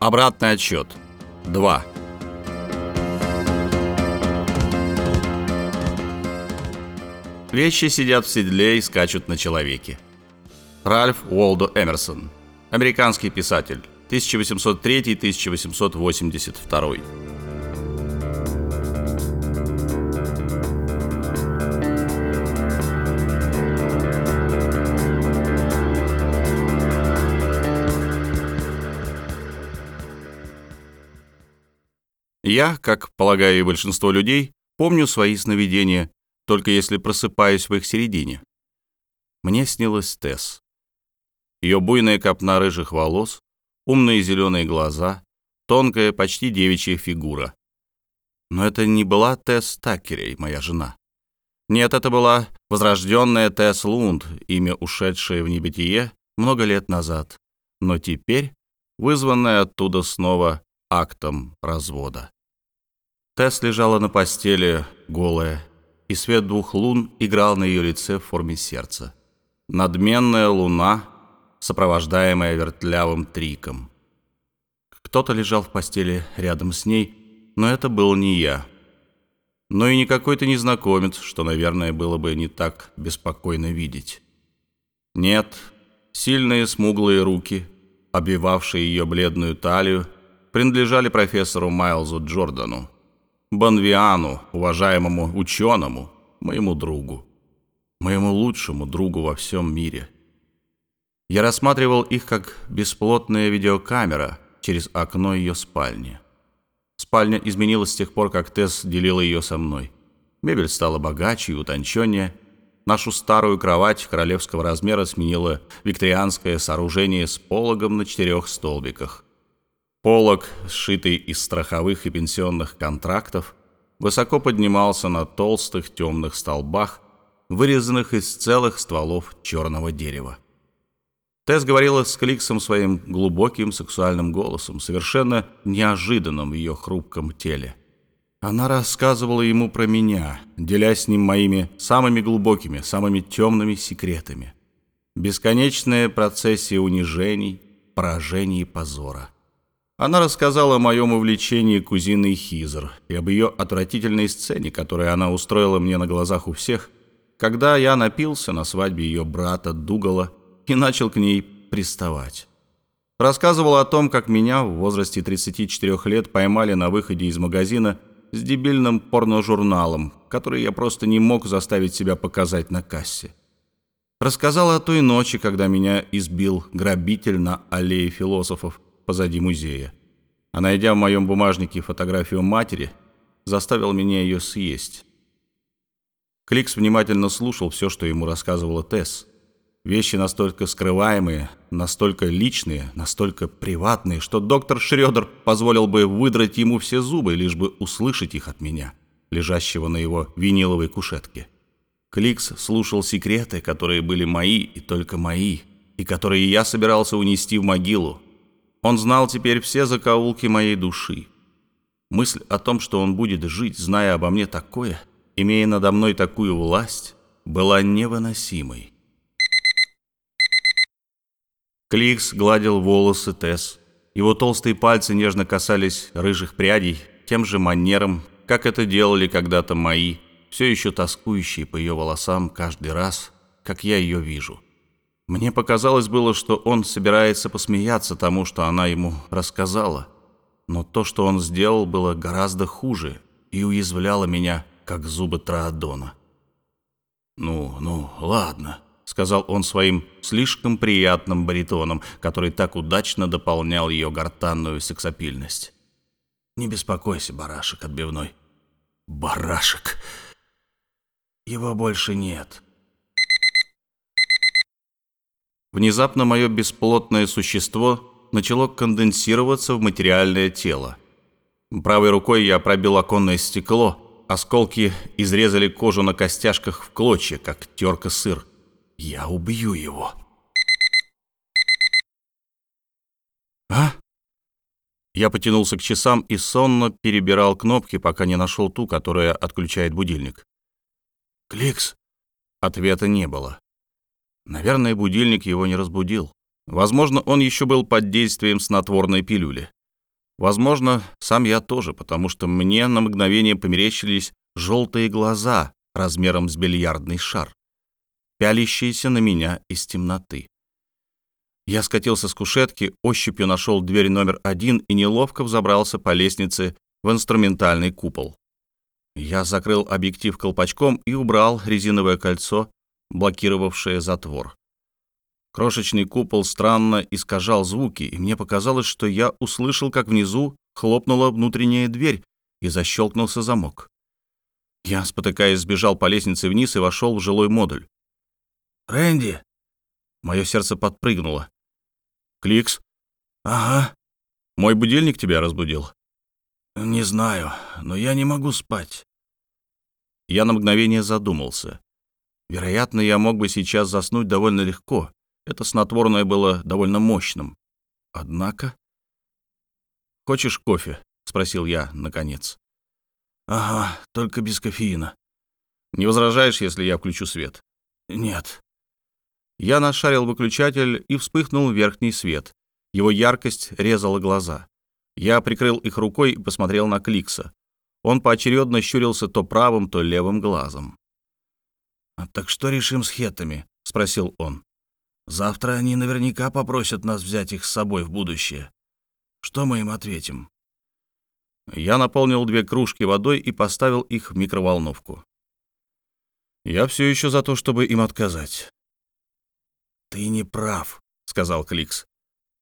Обратный отсчет. 2. Вещи сидят в седле и скачут на человеке. Ральф Уолдо Эмерсон. Американский писатель. 1803-1882. Я, как полагаю и большинство людей, помню свои сновидения, только если просыпаюсь в их середине. Мне снилась Тесс. Ее буйная копна рыжих волос, умные зеленые глаза, тонкая, почти девичья фигура. Но это не была Тесс Такерей, моя жена. Нет, это была возрожденная Тесс Лунд, имя ушедшее в небытие много лет назад, но теперь вызванная оттуда снова актом развода. Тесс лежала на постели, голая, и свет двух лун играл на ее лице в форме сердца. Надменная луна, сопровождаемая вертлявым триком. Кто-то лежал в постели рядом с ней, но это был не я. Но и не какой-то незнакомец, что, наверное, было бы не так беспокойно видеть. Нет, сильные смуглые руки, обвивавшие ее бледную талию, принадлежали профессору Майлзу Джордану, Бонвиану, уважаемому ученому, моему другу, моему лучшему другу во всем мире. Я рассматривал их как бесплотная видеокамера через окно ее спальни. Спальня изменилась с тех пор, как Тесс делила ее со мной. Мебель стала богаче и утонченнее. Нашу старую кровать королевского размера сменила викторианское сооружение с пологом на четырех столбиках – Полог, сшитый из страховых и пенсионных контрактов, высоко поднимался на толстых темных столбах, вырезанных из целых стволов черного дерева. Тесс говорила с Кликсом своим глубоким сексуальным голосом, совершенно неожиданным в ее хрупком теле. Она рассказывала ему про меня, делясь с ним моими самыми глубокими, самыми темными секретами. Бесконечная процессия унижений, поражений и позора — она рассказала о моем увлечении кузиной Хизер и об ее отвратительной сцене, которую она устроила мне на глазах у всех, когда я напился на свадьбе ее брата Дугала и начал к ней приставать. Рассказывала о том, как меня в возрасте 34 лет поймали на выходе из магазина с дебильным порножурналом, который я просто не мог заставить себя показать на кассе. Рассказала о той ночи, когда меня избил грабитель на аллее философов, позади музея. А найдя в моем бумажнике фотографию матери, заставил меня ее съесть. Кликс внимательно слушал все, что ему рассказывала Тесс. Вещи настолько скрываемые, настолько личные, настолько приватные, что доктор Шрёдер позволил бы выдрать ему все зубы, лишь бы услышать их от меня, лежащего на его виниловой кушетке. Кликс слушал секреты, которые были мои и только мои, и которые я собирался унести в могилу, он знал теперь все закоулки моей души. Мысль о том, что он будет жить, зная обо мне такое, имея надо мной такую власть, была невыносимой. Кликс гладил волосы Тесс. Его толстые пальцы нежно касались рыжих прядей тем же манером, как это делали когда-то мои, все еще тоскующие по ее волосам каждый раз, как я ее вижу. Мне показалось было, что он собирается посмеяться тому, что она ему рассказала. Но то, что он сделал, было гораздо хуже и уязвляло меня, как зубы Троадона. «Ну, ну, ладно», — сказал он своим слишком приятным баритоном, который так удачно дополнял ее гортанную сексапильность. «Не беспокойся, барашек отбивной». «Барашек! Его больше нет». Внезапно мое бесплотное существо начало конденсироваться в материальное тело. Правой рукой я пробил оконное стекло, осколки изрезали кожу на костяшках в клочья, как терка сыр. Я убью его. А? Я потянулся к часам и сонно перебирал кнопки, пока не нашел ту, которая отключает будильник. «Кликс!» Ответа не было. Наверное, будильник его не разбудил. Возможно, он еще был под действием снотворной пилюли. Возможно, сам я тоже, потому что мне на мгновение померещились желтые глаза размером с бильярдный шар, пялящиеся на меня из темноты. Я скатился с кушетки, ощупью нашел дверь номер один и неловко взобрался по лестнице в инструментальный купол. Я закрыл объектив колпачком и убрал резиновое кольцо, блокировавшее затвор. Крошечный купол странно искажал звуки, и мне показалось, что я услышал, как внизу хлопнула внутренняя дверь и защелкнулся замок. Я, спотыкаясь, сбежал по лестнице вниз и вошел в жилой модуль. «Рэнди!» Мое сердце подпрыгнуло. «Кликс?» «Ага». «Мой будильник тебя разбудил?» «Не знаю, но я не могу спать». Я на мгновение задумался. Вероятно, я мог бы сейчас заснуть довольно легко. Это снотворное было довольно мощным. Однако... «Хочешь кофе?» — спросил я, наконец. «Ага, только без кофеина». «Не возражаешь, если я включу свет?» «Нет». Я нашарил выключатель, и вспыхнул верхний свет. Его яркость резала глаза. Я прикрыл их рукой и посмотрел на Кликса. Он поочередно щурился то правым, то левым глазом. «А «Так что решим с хетами?» — спросил он. Завтра они наверняка попросят нас взять их с собой в будущее. Что мы им ответим?» Я наполнил две кружки водой и поставил их в микроволновку. Я все еще за то, чтобы им отказать. «Ты не прав», — сказал Кликс.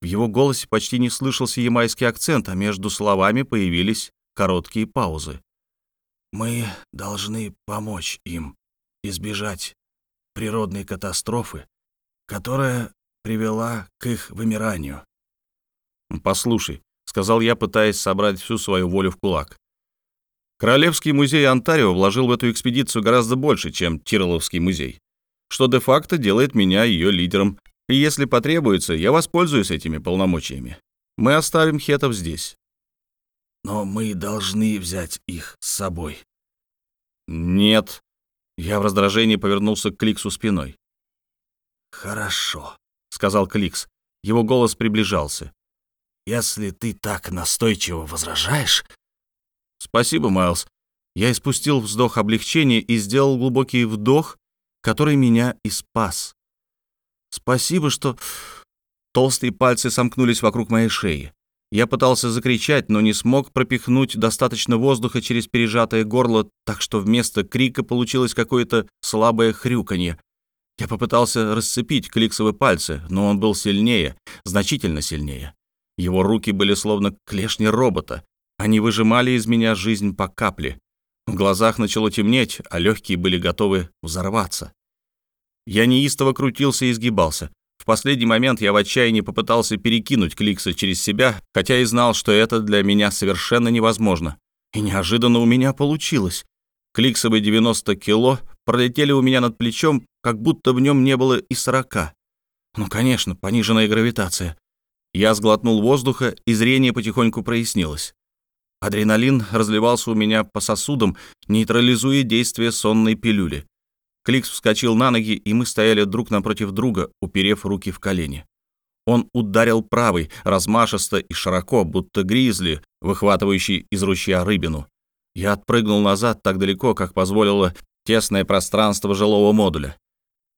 В его голосе почти не слышался ямайский акцент, а между словами появились короткие паузы. «Мы должны помочь им избежать природной катастрофы которая привела к их вымиранию. «Послушай», — сказал я, пытаясь собрать всю свою волю в кулак. Королевский музей Онтарио вложил в эту экспедицию гораздо больше, чем Тироловский музей, что де-факто делает меня ее лидером, и если потребуется, я воспользуюсь этими полномочиями. Мы оставим хетов здесь. Но мы должны взять их с собой. Нет. Я в раздражении повернулся к Кликсу спиной. «Хорошо», — сказал Кликс. Его голос приближался. «Если ты так настойчиво возражаешь...» «Спасибо, Майлз». Я испустил вздох облегчения и сделал глубокий вдох, который меня и спас. «Спасибо, что...» Толстые пальцы сомкнулись вокруг моей шеи. Я пытался закричать, но не смог пропихнуть достаточно воздуха через пережатое горло, так что вместо крика получилось какое-то слабое хрюканье. Я попытался расцепить кликсовые пальцы, но он был сильнее, значительно сильнее. Его руки были словно клешни робота. Они выжимали из меня жизнь по капле. В глазах начало темнеть, а легкие были готовы взорваться. Я неистово крутился и изгибался. В последний момент я в отчаянии попытался перекинуть Кликса через себя, хотя и знал, что это для меня совершенно невозможно. И неожиданно у меня получилось. Кликсовые 90 кило пролетели у меня над плечом, как будто в нем не было и сорока. Ну, конечно, пониженная гравитация. Я сглотнул воздуха, и зрение потихоньку прояснилось. Адреналин разливался у меня по сосудам, нейтрализуя действие сонной пилюли. Кликс вскочил на ноги, и мы стояли друг напротив друга, уперев руки в колени. Он ударил правой, размашисто и широко, будто гризли, выхватывающий из ручья рыбину. Я отпрыгнул назад так далеко, как позволило тесное пространство жилого модуля.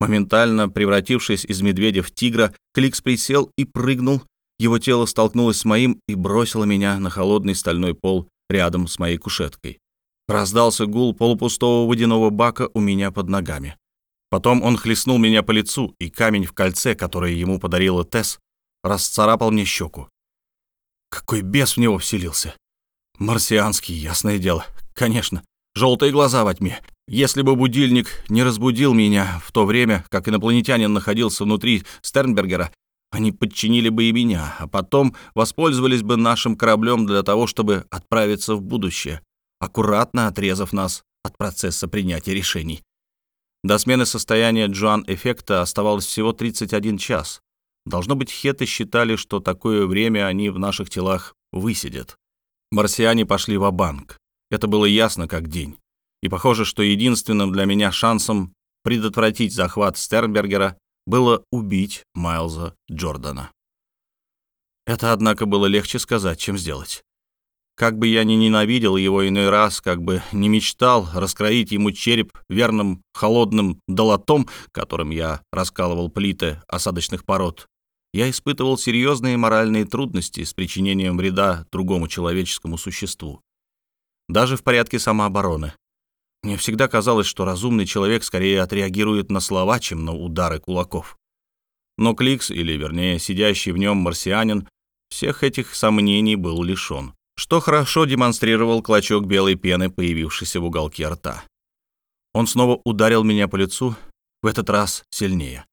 Моментально превратившись из медведя в тигра, Кликс присел и прыгнул. Его тело столкнулось с моим и бросило меня на холодный стальной пол рядом с моей кушеткой. Раздался гул полупустого водяного бака у меня под ногами. Потом он хлестнул меня по лицу, и камень в кольце, которое ему подарила Тесс, расцарапал мне щеку. Какой бес в него вселился! Марсианский, ясное дело. Конечно, желтые глаза во тьме, если бы будильник не разбудил меня в то время, как инопланетянин находился внутри Стернбергера, они подчинили бы и меня, а потом воспользовались бы нашим кораблем для того, чтобы отправиться в будущее, аккуратно отрезав нас от процесса принятия решений. До смены состояния Джоан-эффекта оставалось всего 31 час. Должно быть, хеты считали, что такое время они в наших телах высидят. Марсиане пошли в банк Это было ясно как день и похоже, что единственным для меня шансом предотвратить захват Стернбергера было убить Майлза Джордана. Это, однако, было легче сказать, чем сделать. Как бы я ни ненавидел его иной раз, как бы не мечтал раскроить ему череп верным холодным долотом, которым я раскалывал плиты осадочных пород, я испытывал серьезные моральные трудности с причинением вреда другому человеческому существу. Даже в порядке самообороны. Мне всегда казалось, что разумный человек скорее отреагирует на слова, чем на удары кулаков. Но Кликс, или вернее сидящий в нем марсианин, всех этих сомнений был лишен что хорошо демонстрировал клочок белой пены, появившийся в уголке рта. Он снова ударил меня по лицу, в этот раз сильнее.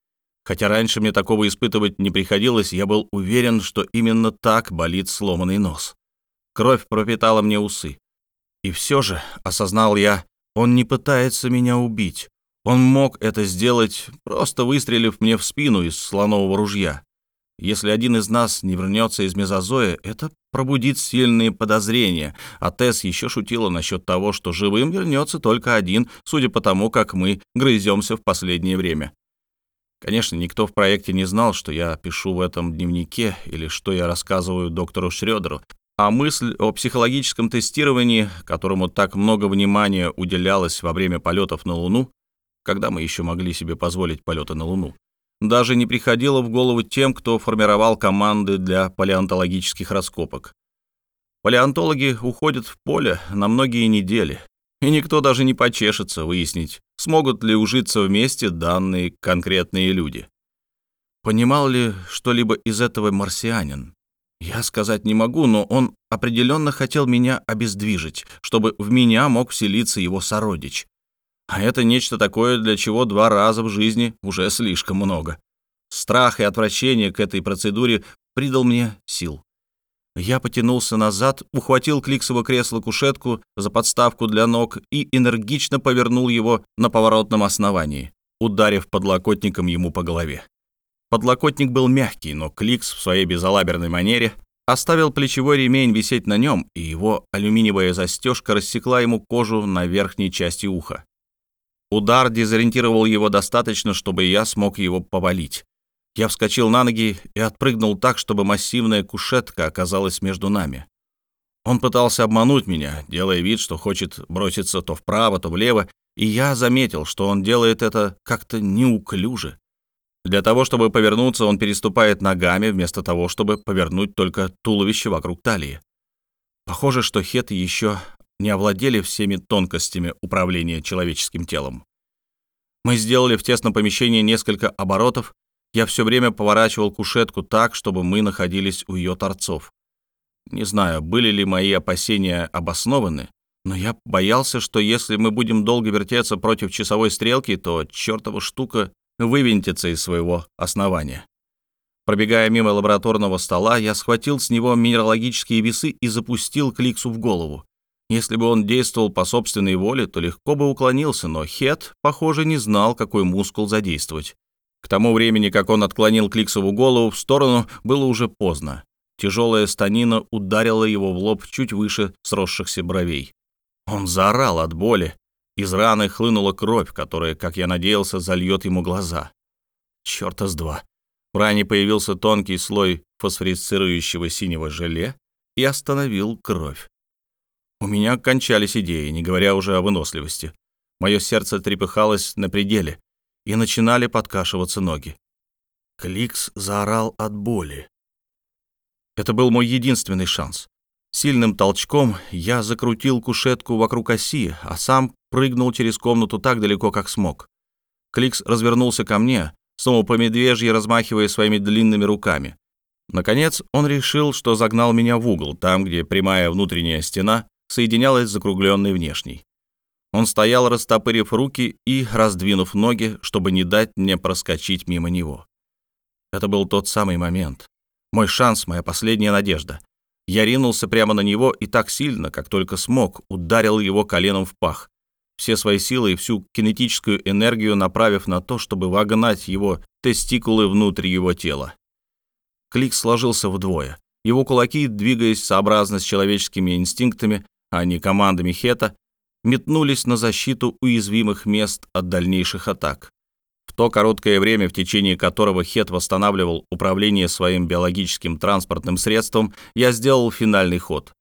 Хотя раньше мне такого испытывать не приходилось, я был уверен, что именно так болит сломанный нос. Кровь пропитала мне усы. И все же, осознал я, он не пытается меня убить. Он мог это сделать, просто выстрелив мне в спину из слонового ружья. Если один из нас не вернется из мезозоя, это пробудит сильные подозрения, а Тесс еще шутила насчет того, что живым вернется только один, судя по тому, как мы грыземся в последнее время. Конечно, никто в проекте не знал, что я пишу в этом дневнике или что я рассказываю доктору Шрёдеру, а мысль о психологическом тестировании, которому так много внимания уделялось во время полетов на Луну, когда мы еще могли себе позволить полеты на Луну, даже не приходило в голову тем, кто формировал команды для палеонтологических раскопок. Палеонтологи уходят в поле на многие недели, и никто даже не почешется выяснить, смогут ли ужиться вместе данные конкретные люди. Понимал ли что-либо из этого марсианин? Я сказать не могу, но он определенно хотел меня обездвижить, чтобы в меня мог вселиться его сородич. А это нечто такое, для чего два раза в жизни уже слишком много. Страх и отвращение к этой процедуре придал мне сил. Я потянулся назад, ухватил кликсово кресло-кушетку за подставку для ног и энергично повернул его на поворотном основании, ударив подлокотником ему по голове. Подлокотник был мягкий, но Кликс в своей безалаберной манере оставил плечевой ремень висеть на нем, и его алюминиевая застежка рассекла ему кожу на верхней части уха. Удар дезориентировал его достаточно, чтобы я смог его повалить. Я вскочил на ноги и отпрыгнул так, чтобы массивная кушетка оказалась между нами. Он пытался обмануть меня, делая вид, что хочет броситься то вправо, то влево, и я заметил, что он делает это как-то неуклюже. Для того, чтобы повернуться, он переступает ногами, вместо того, чтобы повернуть только туловище вокруг талии. Похоже, что хеты еще не овладели всеми тонкостями управления человеческим телом. Мы сделали в тесном помещении несколько оборотов. Я все время поворачивал кушетку так, чтобы мы находились у ее торцов. Не знаю, были ли мои опасения обоснованы, но я боялся, что если мы будем долго вертеться против часовой стрелки, то чертова штука вывинтится из своего основания. Пробегая мимо лабораторного стола, я схватил с него минералогические весы и запустил Кликсу в голову. Если бы он действовал по собственной воле, то легко бы уклонился, но Хет, похоже, не знал, какой мускул задействовать. К тому времени, как он отклонил Кликсову голову в сторону, было уже поздно. Тяжелая станина ударила его в лоб чуть выше сросшихся бровей. Он заорал от боли. Из раны хлынула кровь, которая, как я надеялся, зальет ему глаза. Чёрта с два. В ране появился тонкий слой фосфорицирующего синего желе и остановил кровь. У меня кончались идеи, не говоря уже о выносливости. Мое сердце трепыхалось на пределе, и начинали подкашиваться ноги. Кликс заорал от боли. Это был мой единственный шанс. Сильным толчком я закрутил кушетку вокруг оси, а сам прыгнул через комнату так далеко, как смог. Кликс развернулся ко мне, снова по медвежьи размахивая своими длинными руками. Наконец он решил, что загнал меня в угол, там, где прямая внутренняя стена соединялась закругленной внешней. Он стоял, растопырив руки и раздвинув ноги, чтобы не дать мне проскочить мимо него. Это был тот самый момент. Мой шанс, моя последняя надежда. Я ринулся прямо на него и так сильно, как только смог, ударил его коленом в пах. Все свои силы и всю кинетическую энергию направив на то, чтобы вогнать его тестикулы внутрь его тела. Клик сложился вдвое. Его кулаки, двигаясь сообразно с человеческими инстинктами, а не командами Хета, метнулись на защиту уязвимых мест от дальнейших атак. В то короткое время, в течение которого Хет восстанавливал управление своим биологическим транспортным средством, я сделал финальный ход.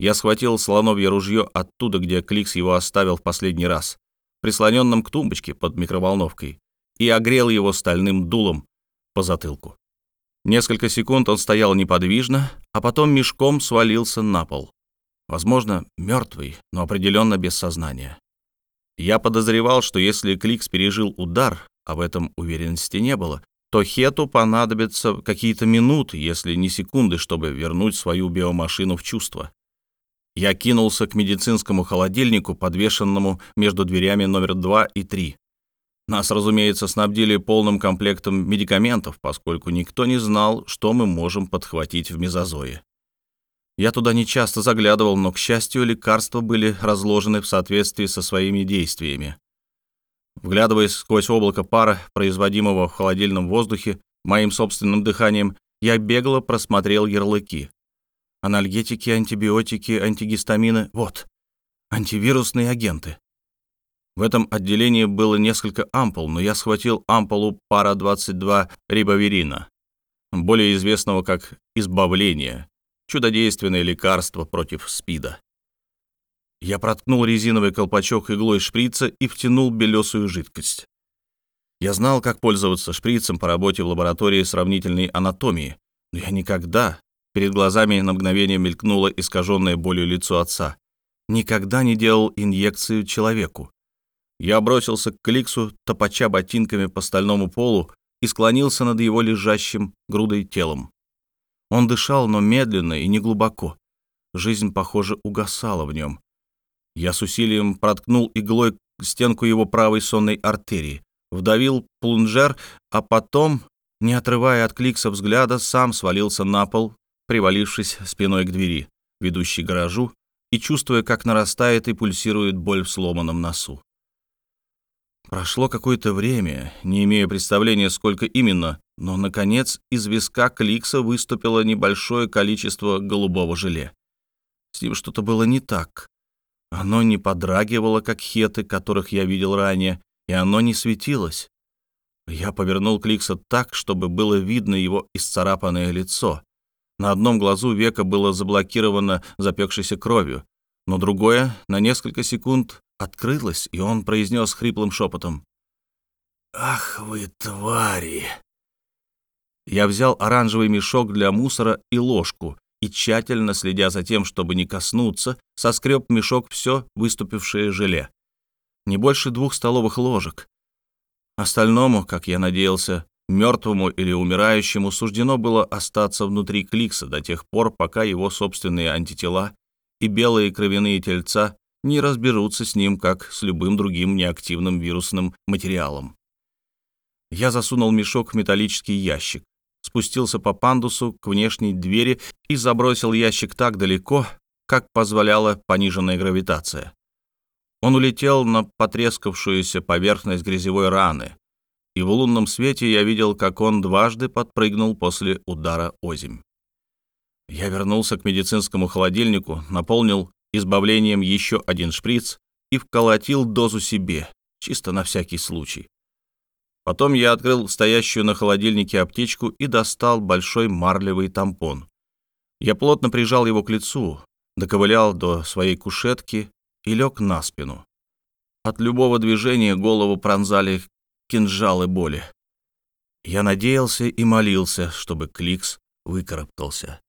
Я схватил слоновье ружье оттуда, где Кликс его оставил в последний раз, прислоненном к тумбочке под микроволновкой, и огрел его стальным дулом по затылку. Несколько секунд он стоял неподвижно, а потом мешком свалился на пол. Возможно, мертвый, но определенно без сознания. Я подозревал, что если Кликс пережил удар, а в этом уверенности не было, то Хету понадобятся какие-то минуты, если не секунды, чтобы вернуть свою биомашину в чувство. Я кинулся к медицинскому холодильнику, подвешенному между дверями номер 2 и 3. Нас, разумеется, снабдили полным комплектом медикаментов, поскольку никто не знал, что мы можем подхватить в мезозое. Я туда не часто заглядывал, но, к счастью, лекарства были разложены в соответствии со своими действиями. Вглядываясь сквозь облако пара, производимого в холодильном воздухе, моим собственным дыханием, я бегло просмотрел ярлыки. Анальгетики, антибиотики, антигистамины — вот, антивирусные агенты. В этом отделении было несколько ампул, но я схватил ампулу пара-22 рибоверина, более известного как «избавление», чудодейственное лекарство против СПИДа. Я проткнул резиновый колпачок иглой шприца и втянул белесую жидкость. Я знал, как пользоваться шприцем по работе в лаборатории сравнительной анатомии, но я никогда, перед глазами на мгновение мелькнуло искаженное болью лицо отца, никогда не делал инъекцию человеку. Я бросился к Кликсу, топача ботинками по стальному полу, и склонился над его лежащим грудой телом. Он дышал, но медленно и неглубоко. Жизнь, похоже, угасала в нем. Я с усилием проткнул иглой стенку его правой сонной артерии, вдавил плунжер, а потом, не отрывая от Кликса взгляда, сам свалился на пол, привалившись спиной к двери, ведущей гаражу, и чувствуя, как нарастает и пульсирует боль в сломанном носу. Прошло какое-то время, не имея представления, сколько именно, но, наконец, из виска Кликса выступило небольшое количество голубого желе. С ним что-то было не так. Оно не подрагивало, как хеты, которых я видел ранее, и оно не светилось. Я повернул Кликса так, чтобы было видно его исцарапанное лицо. На одном глазу века было заблокировано запекшейся кровью, но другое на несколько секунд открылось, и он произнес хриплым шепотом. «Ах вы, твари!» Я взял оранжевый мешок для мусора и ложку и, тщательно следя за тем, чтобы не коснуться, соскреб мешок все выступившее желе. Не больше двух столовых ложек. Остальному, как я надеялся, мертвому или умирающему суждено было остаться внутри кликса до тех пор, пока его собственные антитела и белые кровяные тельца не разберутся с ним, как с любым другим неактивным вирусным материалом. Я засунул мешок в металлический ящик, спустился по пандусу к внешней двери и забросил ящик так далеко, как позволяла пониженная гравитация. Он улетел на потрескавшуюся поверхность грязевой раны, и в лунном свете я видел, как он дважды подпрыгнул после удара озимь. Я вернулся к медицинскому холодильнику, наполнил избавлением еще один шприц и вколотил дозу себе, чисто на всякий случай. Потом я открыл стоящую на холодильнике аптечку и достал большой марлевый тампон. Я плотно прижал его к лицу, доковылял до своей кушетки и лег на спину. От любого движения голову пронзали кинжалы боли. Я надеялся и молился, чтобы Кликс выкарабкался.